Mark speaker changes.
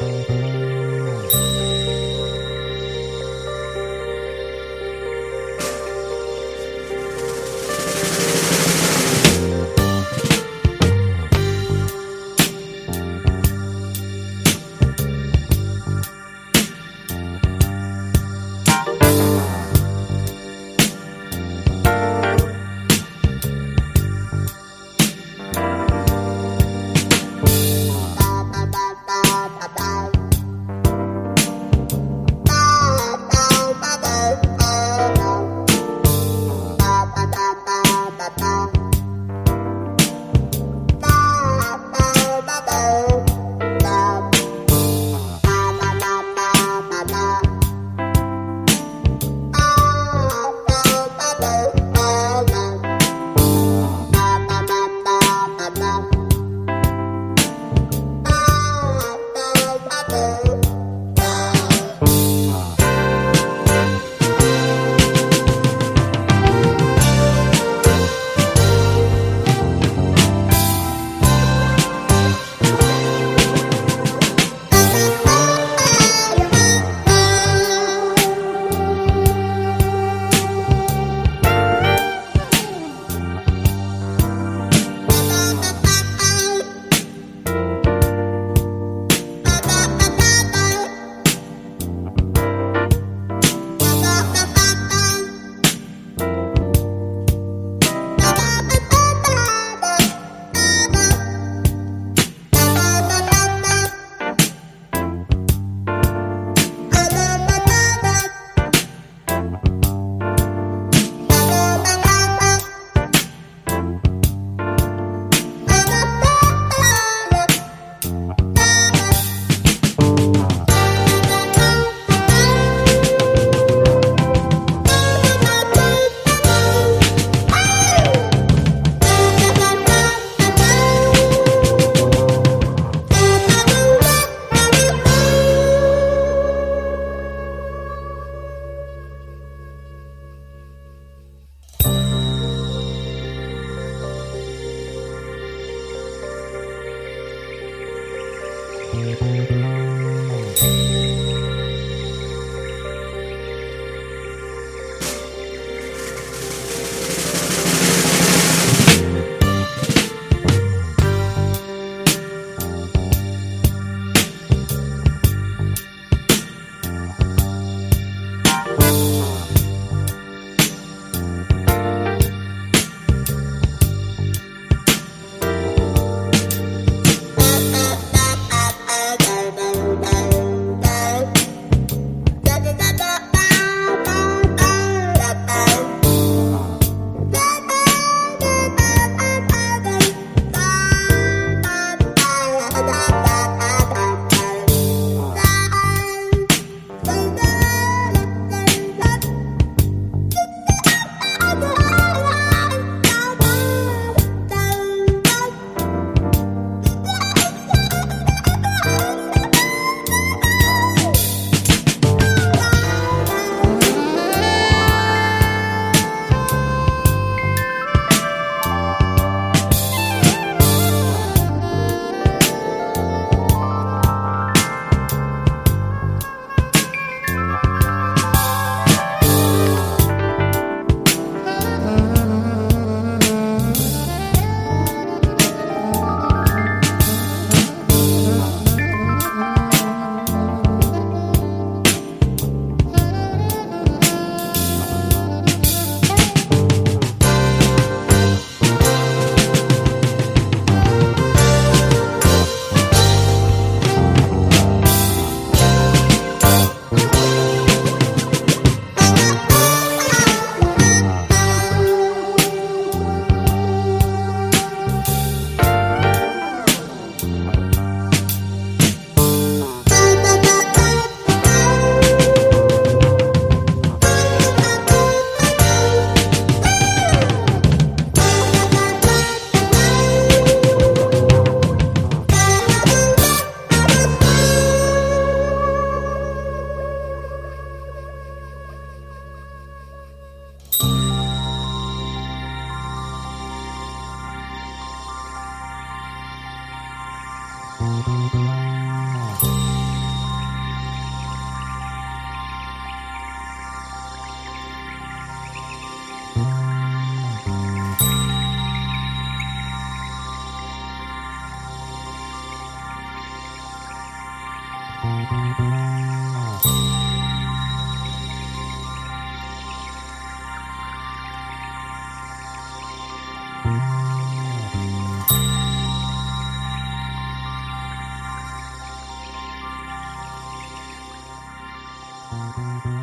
Speaker 1: Música
Speaker 2: Música
Speaker 3: Música